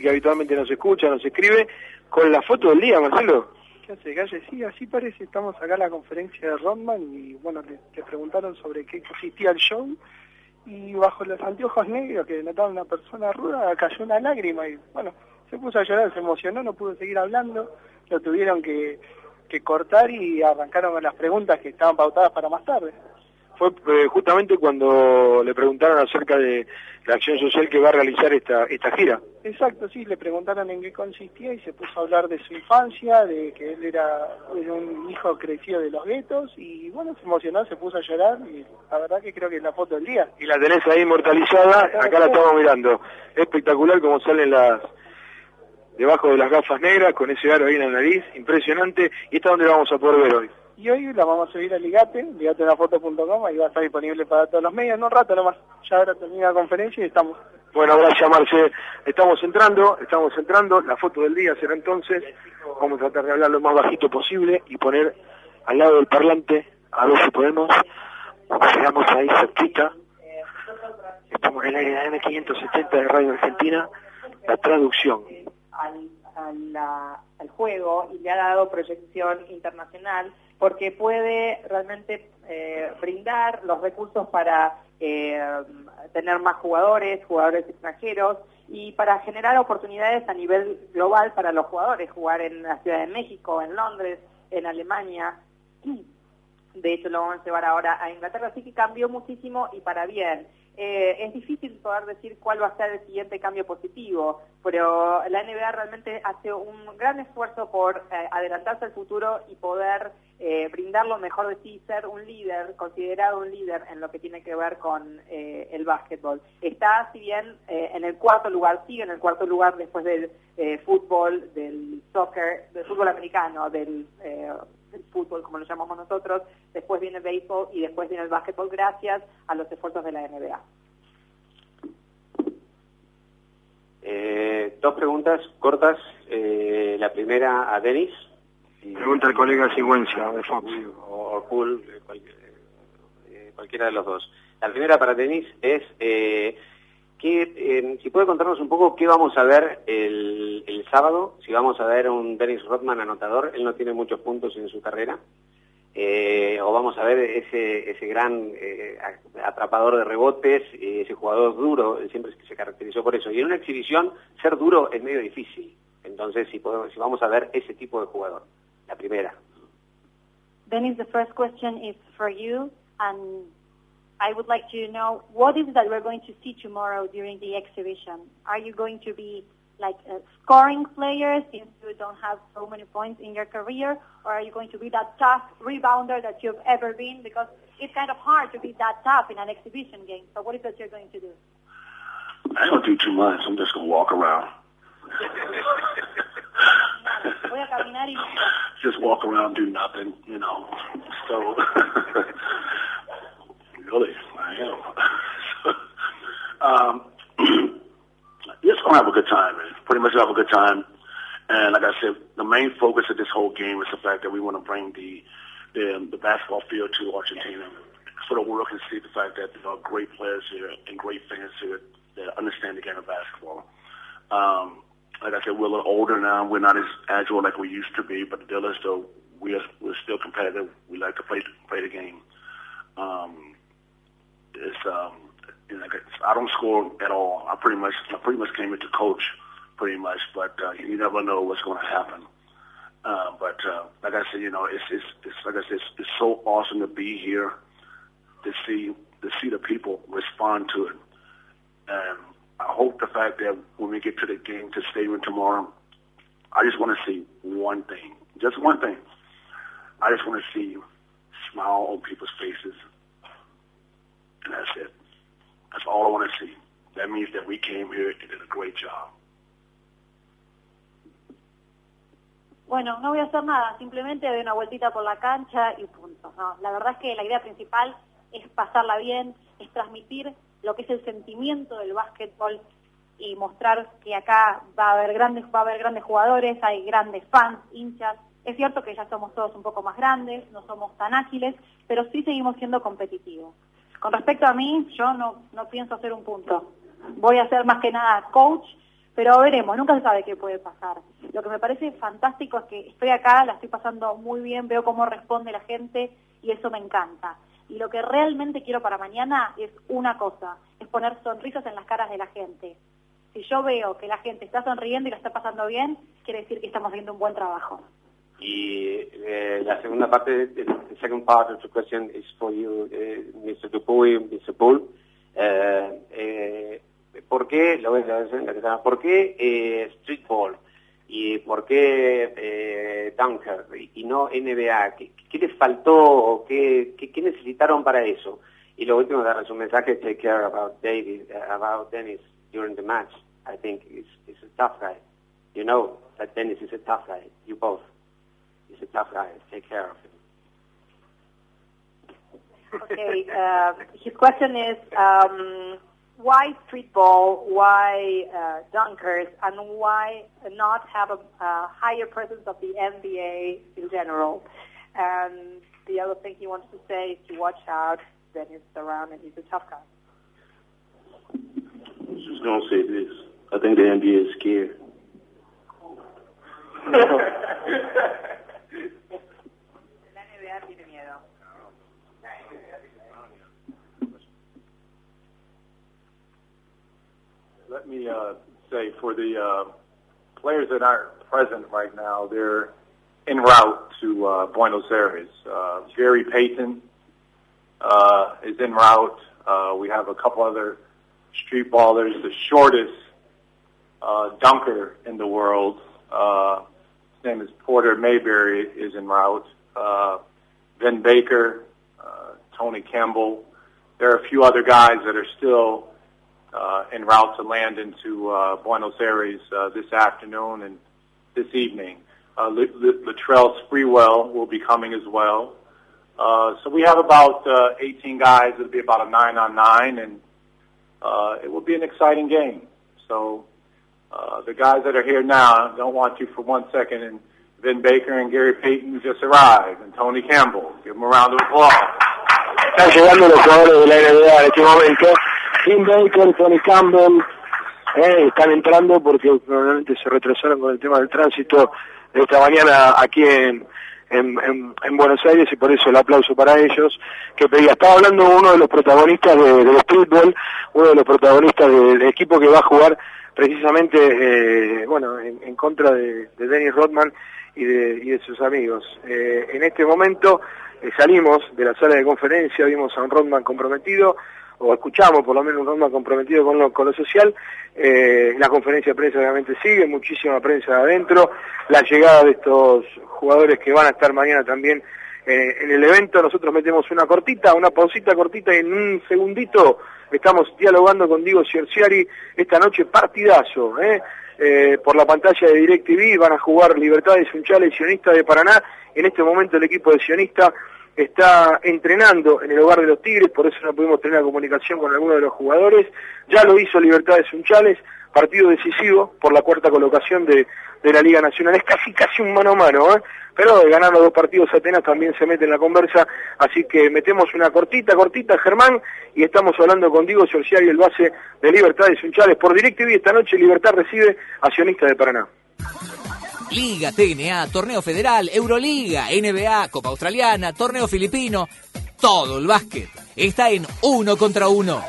Que habitualmente nos escucha, nos escribe, con la foto del día, Marcelo. ¿Qué hace? Sí, así parece. Estamos acá en la conferencia de Rodman y, bueno, le, preguntaron sobre qué consistía el show y bajo los anteojos negros que denotaba una persona ruda cayó una lágrima y, bueno, se puso a llorar, se emocionó, no pudo seguir hablando, lo tuvieron que, que cortar y arrancaron con las preguntas que estaban pautadas para más tarde. Fue eh, justamente cuando le preguntaron acerca de la acción social que va a realizar esta, esta gira. Exacto, sí, le preguntaron en qué consistía y se puso a hablar de su infancia, de que él era, era un hijo crecido de los guetos y bueno, se emocionó, se puso a llorar y la verdad que creo que es la foto del día. Y la tenés ahí inmortalizada, acá la estamos mirando. Espectacular como salen las debajo de las gafas negras, con ese aro ahí en la nariz, impresionante. ¿Y esta es donde vamos a poder ver hoy? Y hoy la vamos a subir a Ligate, ligatenafoto.com, ahí va a estar disponible para todos los medios, en un rato nomás. Ya ahora termina la conferencia y estamos. Bueno, gracias Marce. Estamos entrando, estamos entrando. La foto del día será entonces. Vamos a tratar de hablar lo más bajito posible y poner al lado del parlante, a ver si podemos. Llegamos ahí cerquita. Estamos en el aire de M570 de Radio Argentina. La traducción. Al, al, al juego y le ha dado proyección internacional porque puede realmente eh, brindar los recursos para eh, tener más jugadores, jugadores extranjeros y para generar oportunidades a nivel global para los jugadores, jugar en la Ciudad de México, en Londres, en Alemania. De hecho, lo vamos a llevar ahora a Inglaterra, así que cambió muchísimo y para bien. Eh, es difícil poder decir cuál va a ser el siguiente cambio positivo, pero la NBA realmente hace un gran esfuerzo por eh, adelantarse al futuro y poder eh, brindar lo mejor de sí, ser un líder, considerado un líder en lo que tiene que ver con eh, el básquetbol. Está, si bien, eh, en el cuarto lugar, sigue en el cuarto lugar después del eh, fútbol, del soccer, del fútbol americano, del, eh, del fútbol, como lo llamamos nosotros, después viene el béisbol y después viene el básquetbol, gracias a los esfuerzos de la NBA. Eh, dos preguntas cortas. Eh, la primera a Denis. Pregunta al colega Sigüencia de Fox. O, o Cool, eh, cualquier- eh, cualquiera de los dos. La primera para Denis es eh, que, eh, si puede contarnos un poco qué vamos a ver el, el sábado, si vamos a ver un Dennis Rodman anotador, él no tiene muchos puntos en su carrera, eh, o vamos a ver ese, ese gran eh, atrapador de rebotes, eh, ese jugador duro, él siempre se caracterizó por eso. Y en una exhibición, ser duro es medio difícil. Entonces, si, podemos, si vamos a ver ese tipo de jugador, la primera. Dennis, the first question is for you, and I would like to know what is that we're going to see tomorrow during the exhibition? Are you going to be like a scoring player since you don't have so many points in your career, or are you going to be that tough rebounder that you've ever been? Because it's kind of hard to be that tough in an exhibition game. So what is that you're going to do? I ain't gonna do too much. I'm just gonna walk around. Voy a caminar y Just walk around, do nothing, you know. So, really, I am. um, just gonna have a good time, man. Pretty much have a good time. And like I said, the main focus of this whole game is the fact that we want to bring the the, the basketball field to Argentina, so the world can see the fact that there are great players here and great fans here that understand the game of basketball. Um, like I said, we're a little older now. We're not as agile like we used to be, but the deal is though we are we're still competitive. We like to play play the game. Um, it's um, you know, like I don't score at all. I pretty much I pretty much came here to coach, pretty much. But uh, you never know what's going to happen. Uh, but uh, like I said, you know, it's it's, it's like I said, it's, it's so awesome to be here to see to see the people respond to it. And hope the fact that when we get to the game to stadium tomorrow, I just want to see one thing, just one thing. I just want to see smile on people's faces, and that's it. That's all I want to see. That means that we came here and did a great job. Bueno, no voy a hacer nada, simplemente doy una vueltita por la cancha y punto. ¿no? La verdad es que la idea principal es pasarla bien, es transmitir lo que es el sentimiento del básquetbol y mostrar que acá va a haber grandes, va a haber grandes jugadores, hay grandes fans, hinchas. Es cierto que ya somos todos un poco más grandes, no somos tan ágiles, pero sí seguimos siendo competitivos. Con respecto a mí, yo no, no pienso hacer un punto. Voy a ser más que nada coach, pero veremos, nunca se sabe qué puede pasar. Lo que me parece fantástico es que estoy acá, la estoy pasando muy bien, veo cómo responde la gente y eso me encanta. Y lo que realmente quiero para mañana es una cosa, es poner sonrisas en las caras de la gente. Si yo veo que la gente está sonriendo y la está pasando bien, quiere decir que estamos haciendo un buen trabajo. Y eh, la segunda parte, the second part of the question is for you, eh, Mr. Dupuy, Mr. Bull. Eh, eh, ¿Por qué, lo voy a ¿por qué eh, streetball? ¿Y por qué Dunker y no NBA? ¿Qué, qué les faltó o qué, qué, qué, necesitaron para eso? Y lo último, darles un mensaje, take care about David, about Dennis during the match. I think he's, he's a tough guy. You know that Dennis is a tough guy, you both. He's a tough guy, take care of him. Okay, uh, his question is, um, why streetball, why uh, dunkers, and why not have a, a, higher presence of the NBA in general? And the other thing he wants to say is to watch out. Dennis around, and he's a tough guy. I was just gonna say this. I think the NBA is scared. Let me uh, say for the uh, players that aren't present right now, they're en route to uh, Buenos Aires. Uh, Gary Payton uh, is en route. Uh, we have a couple other street ballers. The shortest uh, dunker in the world, uh, his name is Porter Mayberry, is en route. Uh, ben Baker, uh, Tony Campbell. There are a few other guys that are still uh, en route to land into uh, Buenos Aires uh, this afternoon and this evening. Uh, Latrell Spreewell will be coming as well. Uh, so we have about uh, 18 guys. It'll be about a nine on nine, and uh, it will be an exciting game. So uh, the guys that are here now don't want you for one second. And Vin Baker and Gary Payton just arrived, and Tony Campbell. Give them a round of applause. Están llegando los jugadores de la NBA en este momento. Vin Baker, Tony Campbell, eh, están entrando porque probablemente se retrasaron con el tema del tránsito de esta mañana aquí en, en, en, en, Buenos Aires y por eso el aplauso para ellos que pedía. Estaba hablando uno de los protagonistas de, del streetball, uno de los protagonistas del equipo que va a jugar precisamente eh, bueno en, en contra de, de, Dennis Rodman y de, y de sus amigos. Eh, en este momento eh, salimos de la sala de conferencia, vimos a un Rodman comprometido, o escuchamos por lo menos un Rodman comprometido con lo, con lo social. Eh, la conferencia de prensa obviamente sigue, muchísima prensa adentro. La llegada de estos jugadores que van a estar mañana también en el evento, nosotros metemos una cortita, una pausita cortita y en un segundito estamos dialogando con Diego Cierciari esta noche partidazo, ¿eh? Eh, por la pantalla de DirecTV van a jugar Libertades Unchales y Sionista de Paraná. En este momento el equipo de Sionista está entrenando en el hogar de los Tigres, por eso no pudimos tener comunicación con alguno de los jugadores. Ya lo hizo Libertades Unchales, partido decisivo por la cuarta colocación de, de la Liga Nacional. Es casi casi un mano a mano, ¿eh? pero de ganar los dos partidos Atenas también se mete en la conversa, así que metemos una cortita, cortita, Germán, y estamos hablando con Diego y el base de Libertades Unchales. Por DirecTV esta noche Libertad recibe a Sionista de Paraná. Liga, TNA, Torneo Federal, Euroliga, NBA, Copa Australiana, Torneo Filipino, todo el básquet está en uno contra uno.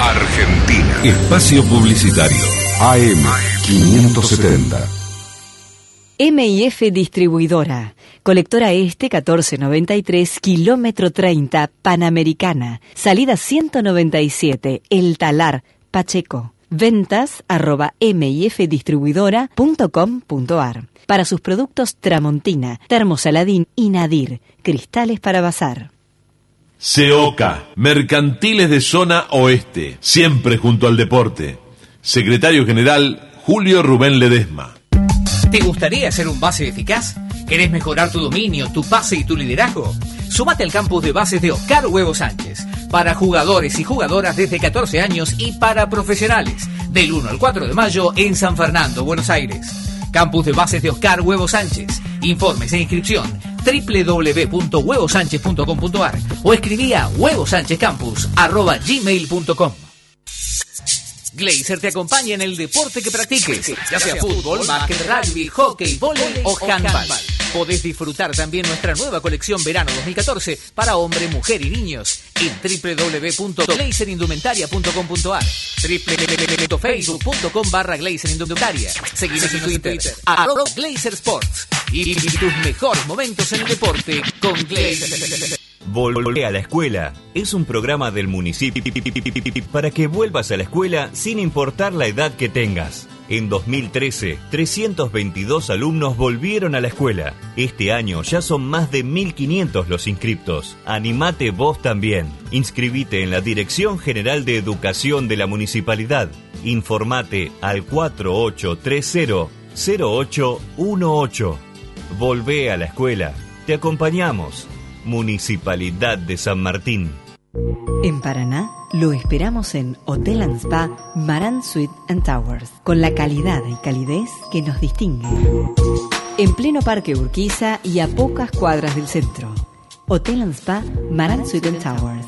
Argentina. Espacio Publicitario. AM 570. MIF Distribuidora. Colectora Este 1493, kilómetro 30, Panamericana. Salida 197, El Talar, Pacheco. Ventas arroba mifdistribuidora.com.ar. Para sus productos Tramontina, Termosaladín y Nadir. Cristales para bazar. SEOCA, Mercantiles de Zona Oeste, siempre junto al deporte. Secretario General Julio Rubén Ledesma. ¿Te gustaría ser un base eficaz? ¿Querés mejorar tu dominio, tu pase y tu liderazgo? Súmate al campus de bases de Oscar Huevo Sánchez, para jugadores y jugadoras desde 14 años y para profesionales, del 1 al 4 de mayo en San Fernando, Buenos Aires. Campus de bases de Oscar Huevo Sánchez. Informes e inscripción www.huevosánchez.com.ar o escribí a huevosanchezcampus.gmail.com Glazer te acompaña en el deporte que practiques, ya sea fútbol, básquet, rugby, hockey, volei o handball. Podés disfrutar también nuestra nueva colección verano 2014 para hombre, mujer y niños en www.glazerindumentaria.com.ar www.facebook.com barra glazerindumentaria Seguimos en Twitter, arroba Glazer Sports. Y tus mejores momentos en el deporte con Glazer. Volvé a la escuela es un programa del municipio para que vuelvas a la escuela sin importar la edad que tengas. En 2013, 322 alumnos volvieron a la escuela. Este año ya son más de 1.500 los inscriptos. Animate vos también. Inscribite en la Dirección General de Educación de la Municipalidad. Informate al 4830-0818. Volvé a la escuela. Te acompañamos. Municipalidad de San Martín. En Paraná lo esperamos en Hotel and Spa Maran Suite and Towers, con la calidad y calidez que nos distingue. En pleno Parque Urquiza y a pocas cuadras del centro. Hotel and Spa Maran Suite and Towers.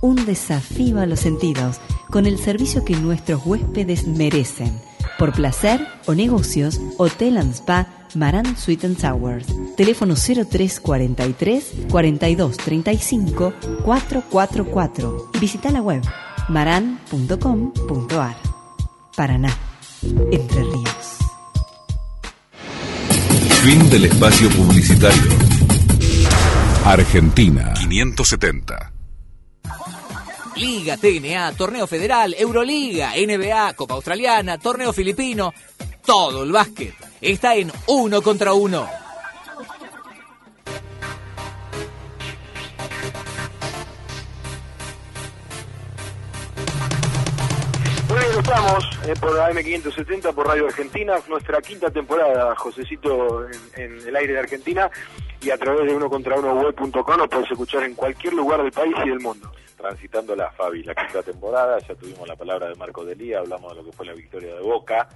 Un desafío a los sentidos, con el servicio que nuestros huéspedes merecen. Por placer o negocios, Hotel and Spa Maran Suite and Towers. Teléfono 0343 4235 444. Visita la web maran.com.ar. Paraná, Entre Ríos. Fin del espacio publicitario. Argentina 570. Liga, TNA, Torneo Federal, Euroliga, NBA, Copa Australiana, Torneo Filipino. Todo el básquet está en uno contra uno. Muy bien, estamos eh, por AM570, por Radio Argentina, nuestra quinta temporada, Josecito, en, en el aire de Argentina, y a través de uno contra uno web.com nos puedes escuchar en cualquier lugar del país y del mundo. transitando la Fabi, la quinta temporada, ya tuvimos la palabra de Marco Delía, hablamos de lo que fue la victoria de Boca,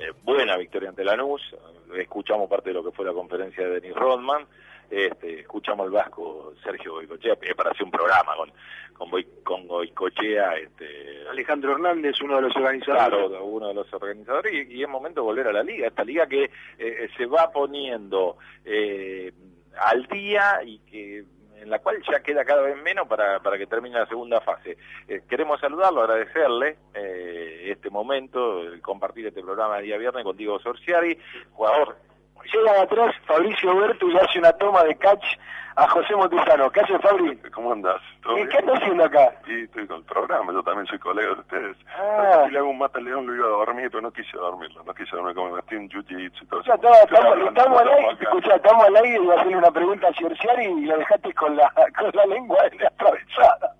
eh, buena victoria ante Lanús, eh, escuchamos parte de lo que fue la conferencia de Denis Rodman, este, escuchamos al vasco Sergio Goicochea, eh, para hacer un programa con con, Boi- con Goicochea, este, Alejandro Hernández, uno de los organizadores. Claro, uno de los organizadores y, y es momento de volver a la liga, esta liga que eh, se va poniendo eh, al día y que en la cual ya queda cada vez menos para, para que termine la segunda fase. Eh, queremos saludarlo, agradecerle eh, este momento, compartir este programa el día viernes con Diego Sorciari, jugador Llega de atrás Fabricio Berto y hace una toma de catch a José Montesano. ¿Qué hace Fabri? ¿Cómo andás? ¿Todo ¿Qué, bien? qué anda haciendo acá? Y estoy con el programa, yo también soy colega de ustedes. Ah. Si le hago un mate al león lo iba a dormir, pero no quise dormirlo, no quise dormir como me metí en jiu-jitsu y todo eso. estamos, al aire, escuchá, estamos al aire y voy a hacerle una pregunta a Ciorciari y la dejaste con la, con la lengua atravesada.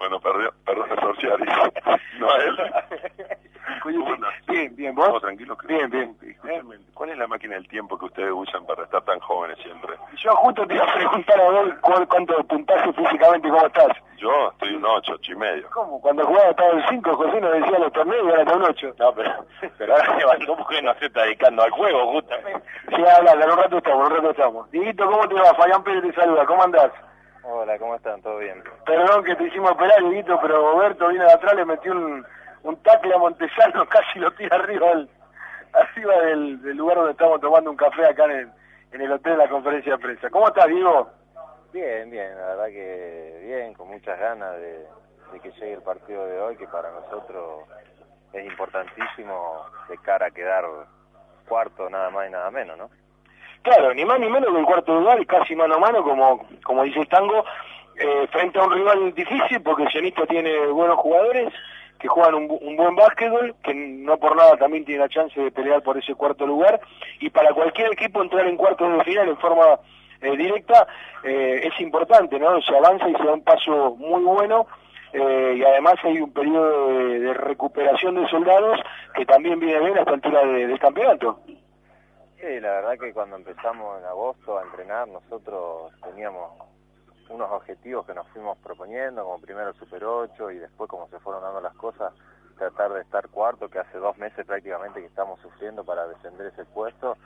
Bueno, perdió, perdón a Sorciari, no a él. ¿Cómo? Bien, bien, ¿vos? ¿Todo tranquilo? Bien, bien. Escúchame, ¿cuál es la máquina del tiempo que ustedes usan para estar tan jóvenes siempre? Yo justo te iba a preguntar a vos cuál, cuánto puntaje físicamente, ¿cómo estás? Yo estoy un 8, 8 y medio. ¿Cómo? Cuando jugaba estaba en 5, José nos decía los torneos y ahora está un 8. No, pero, pero ahora levantó porque no se está dedicando al juego, justamente. Sí, habla, un rato estamos, un rato estamos. Dieguito, ¿cómo te va? Fabián Pérez te saluda, ¿cómo andás? Hola, ¿cómo están? ¿Todo bien? Perdón que te hicimos esperar, Dieguito, pero Roberto viene de atrás, le metió un, un tackle a Montesano, casi lo tira arriba del, arriba del, del lugar donde estamos tomando un café acá en el, en el hotel de la conferencia de prensa. ¿Cómo estás, Diego? Bien, bien, la verdad que bien, con muchas ganas de, de que llegue el partido de hoy, que para nosotros es importantísimo de cara a quedar cuarto, nada más y nada menos, ¿no? Claro, ni más ni menos que el cuarto lugar, y casi mano a mano, como, como dice el tango, eh, frente a un rival difícil, porque Sionista tiene buenos jugadores que juegan un, un buen básquetbol, que no por nada también tiene la chance de pelear por ese cuarto lugar, y para cualquier equipo entrar en cuartos de final en forma eh, directa eh, es importante, ¿no? Se avanza y se da un paso muy bueno, y además hay un periodo de, de recuperación de soldados que también viene bien a esta altura de- del campeonato. Sí, la verdad que cuando empezamos en agosto a entrenar, nosotros teníamos unos objetivos que nos fuimos proponiendo, como primero el Super 8 y después como se fueron dando las cosas, tratar de estar cuarto, que hace dos meses prácticamente que estamos sufriendo para defender ese puesto.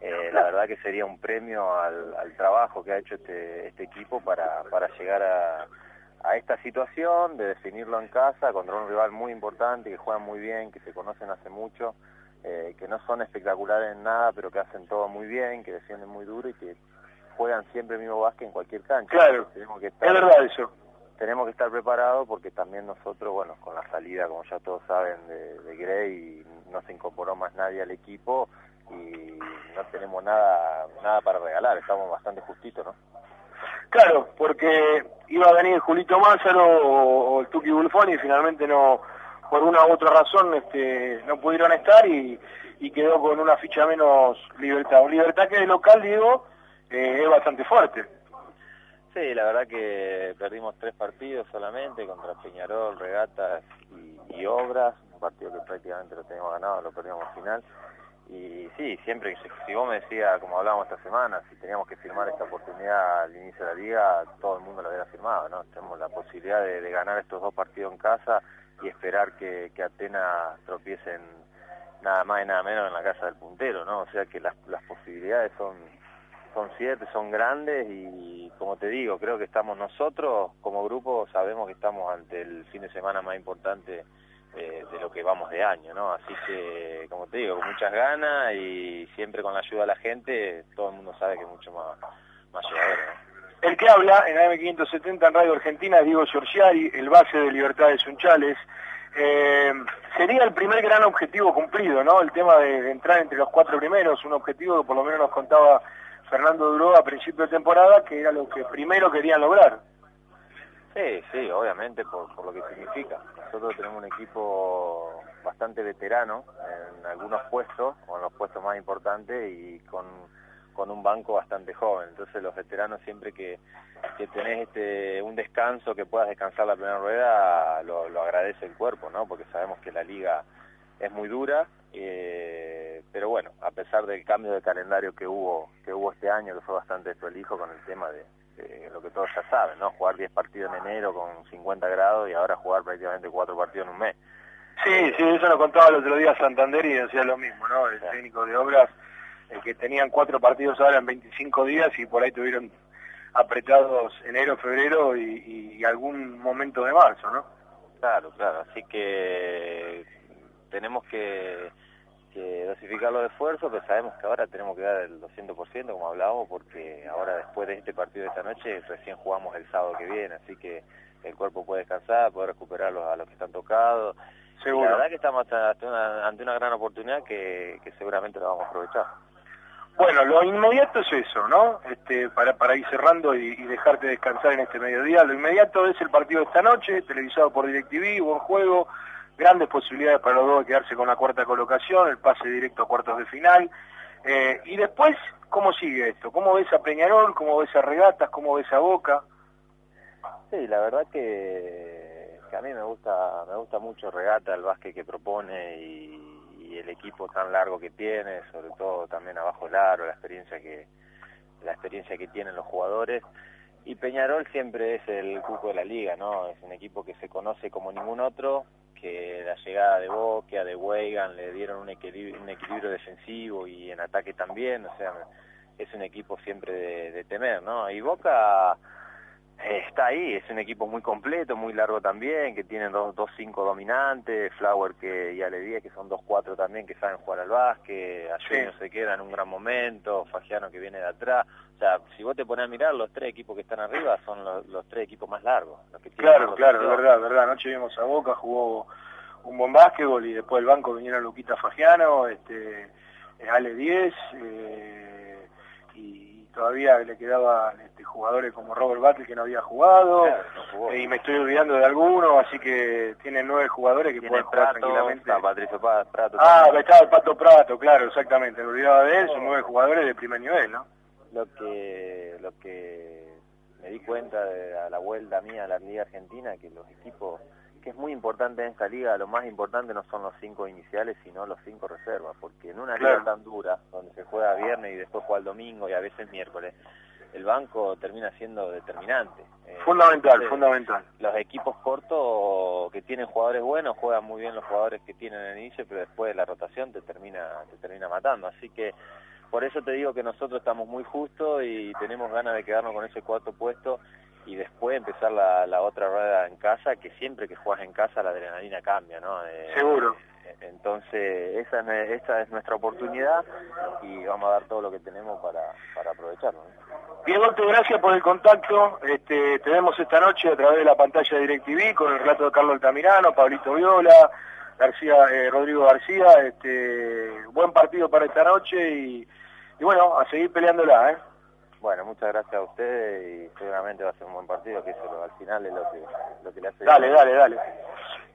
Eh, la verdad que sería un premio al, al trabajo que ha hecho este, este equipo para, para llegar a, a esta situación de definirlo en casa contra un rival muy importante, que juegan muy bien, que se conocen hace mucho, eh, que no son espectaculares en nada, pero que hacen todo muy bien, que defienden muy duro y que juegan siempre el mismo básquet en cualquier cancha. Claro, tenemos que es verdad eso. Tenemos que estar preparados porque también nosotros, bueno, con la salida, como ya todos saben, de, de Gray, no se incorporó más nadie al equipo y no tenemos nada nada para regalar, estamos bastante justitos, ¿no? Claro, porque iba a venir Julito Mázaro o, o el Tuki Bulfoni y finalmente no, por una u otra razón, este, no pudieron estar y, quedó con una ficha menos libertad. Un libertad que de local, digo, eh, es bastante fuerte. Sí, la verdad que perdimos tres partidos solamente contra Peñarol, Regatas y, Obras, un partido que prácticamente lo teníamos ganado, lo perdimos al final. Y sí, siempre si vos me decías, como hablábamos esta semana, si teníamos que firmar esta oportunidad al inicio de la liga, todo el mundo lo hubiera firmado, ¿no? Tenemos la posibilidad de, de ganar estos dos partidos en casa y esperar que, que Atenas tropiecen nada más y nada menos en la casa del puntero, ¿no? O sea que las, las posibilidades son son siete, son grandes y como te digo, creo que estamos nosotros como grupo, sabemos que estamos ante el fin de semana más importante eh, de lo que vamos de año, ¿no? Así que, como te digo, con muchas ganas y siempre con la ayuda de la gente, todo el mundo sabe que es mucho más, más llevadero, ¿no? El que habla en AM570 en Radio Argentina es Diego Giorgiari, el base de Libertad de Sunchales. Eh, sería el primer gran objetivo cumplido, ¿no? El tema de, entrar entre los cuatro primeros, un objetivo que por lo menos nos contaba Fernando Duró a principio de temporada, que era lo que primero querían lograr. Sí, sí, obviamente por, por lo que significa. Nosotros tenemos un equipo bastante veterano en algunos puestos, o en los puestos más importantes, y con, con un banco bastante joven. Entonces los veteranos siempre que, que tenés este, un descanso, que puedas descansar la primera rueda, lo, lo agradece el cuerpo, ¿no? Porque sabemos que la liga es muy dura, eh, pero bueno, a pesar del cambio de calendario que hubo que hubo este año, que fue bastante prolijo con el tema de, de lo que todos ya saben, ¿no? Jugar 10 partidos en enero con 50 grados y ahora jugar prácticamente 4 partidos en un mes. Sí, sí, eso nos contaba el otro día Santander y decía lo mismo, ¿no? El técnico de obras, el que tenían cuatro partidos ahora en 25 días y por ahí tuvieron apretados enero, febrero y, y algún momento de marzo, ¿no? Claro, claro, así que tenemos que, que dosificar los esfuerzos, pero sabemos que ahora tenemos que dar el 200%, como hablábamos, porque ahora después de este partido de esta noche recién jugamos el sábado que viene, así que el cuerpo puede descansar, puede recuperar a los que están tocados. Seguro. La verdad que estamos ante una, ante una gran oportunidad que, que seguramente la vamos a aprovechar. Bueno, lo inmediato es eso, ¿no? Este, para, para ir cerrando y, dejarte descansar en este mediodía. Lo inmediato es el partido de esta noche, televisado por DirecTV, buen juego, grandes posibilidades para los dos de quedarse con la cuarta colocación, el pase directo a cuartos de final. Eh, y después, ¿cómo sigue esto? ¿Cómo ves a Peñarol? ¿Cómo ves a Regatas? ¿Cómo ves a Boca? Sí, la verdad que, que a mí me gusta me gusta mucho Regata, el básquet que propone y, y el equipo tan largo que tiene, sobre todo también abajo el aro, la experiencia que la experiencia que tienen los jugadores. Y Peñarol siempre es el cuco de la liga, ¿no? Es un equipo que se conoce como ningún otro, que la llegada de Boquia, de Weigan, le dieron un equilibrio, un equilibrio defensivo y en ataque también, o sea, es un equipo siempre de, de temer, ¿no? Y Boca está ahí, es un equipo muy completo, muy largo también, que tienen dos, dos cinco dominantes, Flower que y Ale 10 que son dos cuatro también que saben jugar al básquet, Ayuño se queda en un gran momento, Fagiano que viene de atrás, o sea, si vos te pones a mirar, los tres equipos que están arriba son los, los tres equipos más largos. Los que Claro, claro, rotación. verdad, verdad. Anoche vimos a Boca, jugó un buen básquetbol y después del banco vinieron Luquita Fagiano, este, eh, Ale 10, eh, y todavía le quedaban este, jugadores como Robert Battle que no había jugado, Claro, no jugó. eh, y me estoy olvidando de alguno, así que tienen nueve jugadores que Tiene pueden jugar Prato, tranquilamente. está Patricio Pa- Prato Ah, estaba el Pato Prato, claro, exactamente, me olvidaba de él, son nueve jugadores de primer nivel, ¿no? lo que lo que me di cuenta de a la vuelta mía a la liga argentina que los equipos que es muy importante en esta liga lo más importante no son los cinco iniciales sino los cinco reservas porque en una Claro. liga tan dura donde se juega viernes y después juega el domingo y a veces miércoles el banco termina siendo determinante Eh, Fundamental, entonces, fundamental. los equipos cortos que tienen jugadores buenos juegan muy bien los jugadores que tienen en el inicio pero después de la rotación te termina te termina matando así que por eso te digo que nosotros estamos muy justos y tenemos ganas de quedarnos con ese cuarto puesto y después empezar la, la otra rueda en casa, que siempre que juegas en casa la adrenalina cambia, ¿no? Eh, Seguro. Entonces, esa, es nue- esa es nuestra oportunidad y vamos a dar todo lo que tenemos para, para aprovecharlo. ¿no? Diego, gracias por el contacto. Este, te vemos esta noche a través de la pantalla de DirecTV con el relato de Carlos Altamirano, Pablito Viola, García, eh, Rodrigo García. Este, buen partido para esta noche y, y bueno, a seguir peleándola, ¿eh? Bueno, muchas gracias a ustedes y seguramente va a ser un buen partido, que eso al final es lo que, lo que le hace... Dale, dale, dale.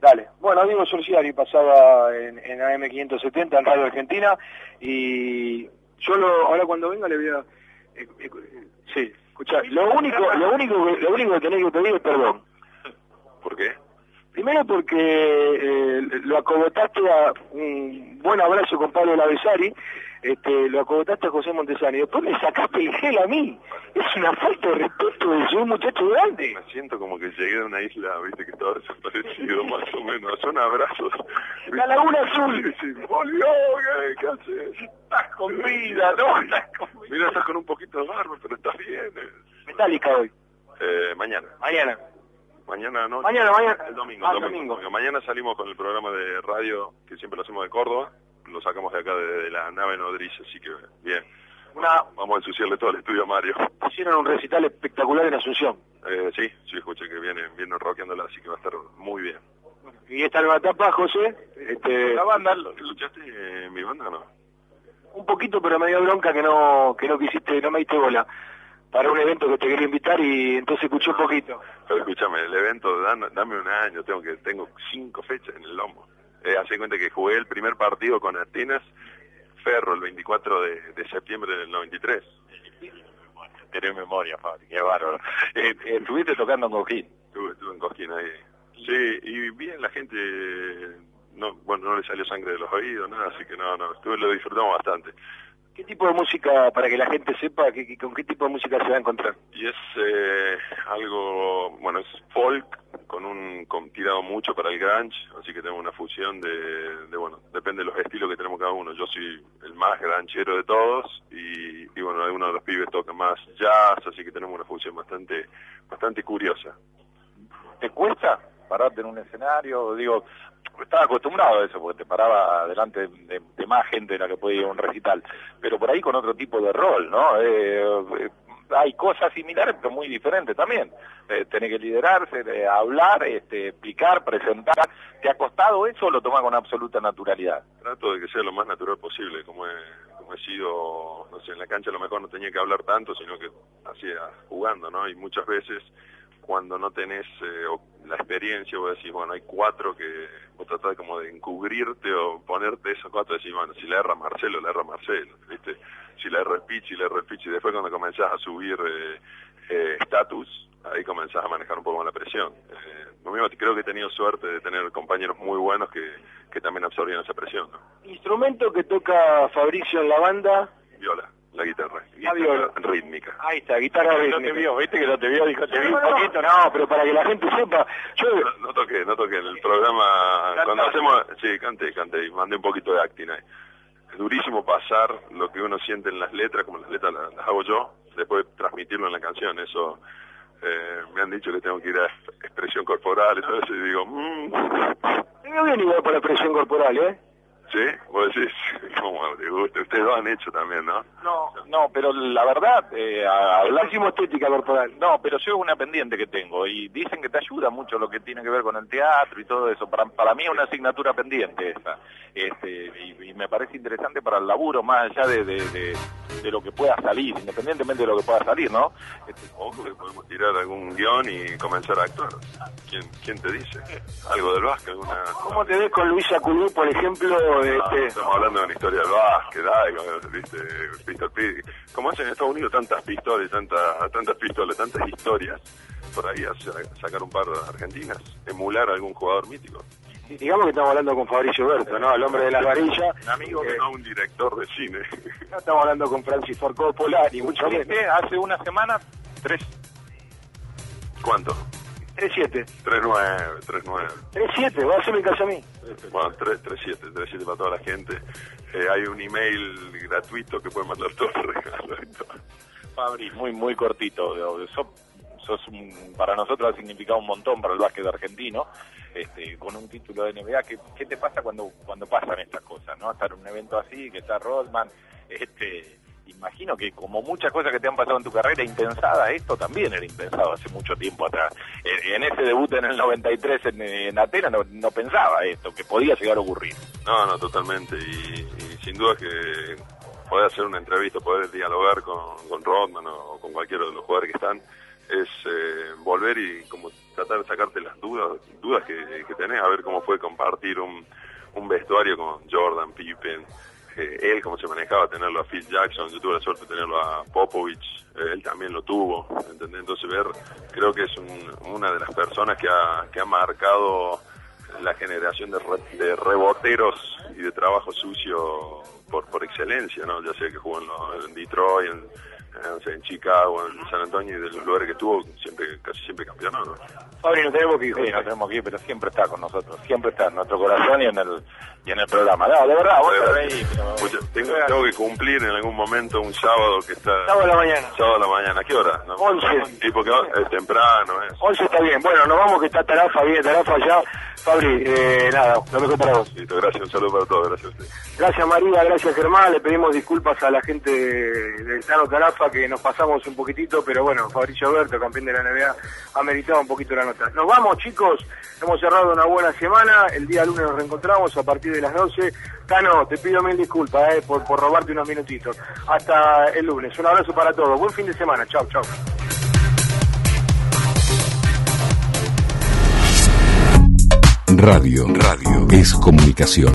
Dale. Bueno, Diego Sorciari pasaba en, en AM570 en Radio Argentina y yo lo, ahora cuando venga le voy a... eh, eh, sí, escuchá, lo único, lo único, que- lo único que tenés que pedir es perdón. ¿Por qué? Primero porque eh, lo acogotaste a un buen abrazo con Pablo Lavesari, este, lo acogotaste a José Montesani, después me sacaste el gel a mí. Es una falta de respeto de ser un muchacho grande. Me siento como que llegué a una isla, viste, que estaba desaparecido, más o menos. Son abrazos. La Laguna Azul. Sí, volvió, ¿qué, qué haces? Estás con vida, ¿no? Estás con vida. Mira, estás con un poquito de barba, pero estás bien. eh. Metálica hoy. Eh, mañana. Mañana. Mañana no. Mañana, mañana. El domingo, Ah, el domingo. Mañana salimos con el programa de radio que siempre lo hacemos de Córdoba. Lo sacamos de acá, de, de la nave nodriza, así que bien. Una, Vamos a ensuciarle todo el estudio a Mario. hicieron un recital espectacular en Asunción. Eh, sí, sí, escuché que viene, viene rockeándola, así que va a estar muy bien. Y esta nueva etapa, José, este, ¿La banda? ¿lo- ¿Escuchaste eh, mi banda o no? un poquito pero me dio bronca que no que no quisiste, no me diste bola para un evento que te quería invitar y entonces escuché un poquito. Pero escúchame, el evento, dan- dame un año, tengo que tengo cinco fechas en el lomo. Eh, hace cuenta que jugué el primer partido con Atenas, Ferro, el 24 de, de septiembre del 93. Tenés memoria, Fabri, qué bárbaro. Eh, eh, estuviste tocando en Coquín. Estuve, estuve en Cosquín ahí. Sí, y bien, la gente, no, bueno, no le salió sangre de los oídos, nada, así que no, no, estuve, lo disfrutamos bastante. ¿Qué tipo de música, para que la gente sepa, que, que- con qué tipo de música se va a encontrar? Y es eh, algo, bueno, es folk con un con tirado mucho para el grunge, así que tenemos una fusión de, de, bueno, depende de los estilos que tenemos cada uno. Yo soy el más granchero de todos y, y bueno, algunos de los pibes tocan más jazz, así que tenemos una fusión bastante bastante curiosa. ¿Te cuesta pararte en un escenario? Digo, estaba acostumbrado a eso, porque te paraba delante de, más gente de la que podía ir a un recital, pero por ahí con otro tipo de rol, ¿no? Eh, eh, hay cosas similares, pero muy diferentes también. Eh, que liderarse, eh, hablar, este, explicar, presentar. ¿Te ha costado eso o lo tomas con absoluta naturalidad? Trato de que sea lo más natural posible, como he, como he sido, no sé, en la cancha a lo mejor no tenía que hablar tanto, sino que hacía jugando, ¿no? Y muchas veces cuando no tenés eh, o- la experiencia, vos decís, bueno, hay cuatro que vos tratás como de encubrirte o ponerte esos cuatro, decís, bueno, si le erra Marcelo, le erra Marcelo, ¿viste? Si le erra el Pichi, le erra el Pichi. Después cuando comenzás a subir eh, eh, estatus, ahí comenzás a manejar un poco más la presión. Eh, lo mismo, creo que he tenido suerte de tener compañeros muy buenos que, que también absorbían esa presión, ¿no? Instrumento que toca Fabricio en la banda, Viola, la guitarra. La viola. Rítmica. ahí está, guitarra No te rítmica. vio, ¿viste que no te vio? Dijo, te vi un poquito, no, pero para que la gente sepa, yo No, no toqué, no toqué en el programa. Cuando hacemos, sí, canté, canté y mandé un poquito de acting ahí. Es durísimo pasar lo que uno siente en las letras, como las letras las, las hago yo, después transmitirlo en la canción. Eso eh, me han dicho que tengo que ir a ex- expresión corporal eso, y digo, mmm, te veo bien igual para presión corporal, ¿eh? Sí, vos decís, como te gusta, ustedes lo han hecho también, ¿no? No, no, pero la verdad, eh, Máximo estética corporal. No, pero yo es una pendiente que tengo y dicen que te ayuda mucho lo que tiene que ver con el teatro y todo eso. Para, para mí es una asignatura pendiente esa. Este, y, y me parece interesante para el laburo, más allá de, de, de- de lo que pueda salir, independientemente de lo que pueda salir, ¿no? Este, Ojo que podemos tirar algún guion y comenzar a actuar. ¿Quién, quién te dice? ¿Algo del básquet? ¿Alguna...? ¿Cómo te ves con Luisa Culú, por ejemplo? Este, estamos hablando de una historia del básquet, algo, viste, Pistol. Como hacen en Estados Unidos tantas pistolas, tantas, tantas pistolas, tantas historias, por ahí sacar un par de argentinas, emular a algún jugador mítico. digamos que estamos hablando con Fabricio Berto, ¿no? El hombre de las varillas. Un amigo que no un director de cine. No estamos hablando con Francis Ford Coppola, ni mucho menos. Hace una semana, tres, ¿Cuánto? 3-7. 3-9, 3-9. 3-7, va a hacerme caso a mí. Bueno, 3-7, 3-7 para toda la gente. Eh, hay un email gratuito que pueden mandar todos los regalos. Fabri, muy, muy cortito. So- sos un, para nosotros ha significado un montón para el básquet argentino, este, con un título de NBA. ¿Qué, qué te pasa cuando cuando pasan estas cosas? no Estar en un evento así, que está Rodman, este imagino que como muchas cosas que te han pasado en tu carrera impensada, esto también era impensado hace mucho tiempo atrás. En, ese debut en el 93 en, en Atenas no, pensaba esto, que podía llegar a ocurrir. No, no, totalmente. Y, y sin duda que poder hacer una entrevista, poder dialogar con, con Rodman o con cualquiera de los jugadores que están, es eh, volver y como tratar de sacarte las dudas dudas que, que tenés, a ver cómo fue compartir un, un vestuario con Jordan, Pippen, él cómo se manejaba, tenerlo a Phil Jackson, yo tuve la suerte de tenerlo a Popovich, eh, él también lo tuvo, ¿entendés? Entonces ver, creo que es un, una de las personas que ha, marcado la generación de, re, de reboteros y de trabajo sucio por, por excelencia, ¿no? Ya sea que jugó en, lo, en Detroit, en, en, en, Chicago, en San Antonio y de los lugares que estuvo, siempre, casi siempre campeón, ¿no? Fabri, no tenemos que ir, sí, no tenemos que ir, pero siempre está con nosotros, siempre está en nuestro corazón y en el y en el programa. No, de verdad, vos de ahí, pero... tengo, tengo, que cumplir en algún momento un sábado que está... Sábado a la mañana. Sábado a la mañana, ¿a qué hora? No? 11. Sí, porque es temprano. Es. 11 está bien. Bueno, nos vamos que está Tarafa, viene Tarafa ya. Fabri, eh, nada, lo mejor para vos. Listo, gracias, un saludo para todos, gracias a usted. Gracias María, gracias Germán, le pedimos disculpas a la gente del Tano Tarafa que nos pasamos un poquitito, pero bueno, Fabricio Alberto, campeón de la NBA, ha meritado un poquito la nota. Nos vamos chicos, hemos cerrado una buena semana, el día lunes nos reencontramos a partir de las 12. Tano, te pido mil disculpas eh, por, por robarte unos minutitos. Hasta el lunes, un abrazo para todos, buen fin de semana, chao, chao. Radio, radio es comunicación.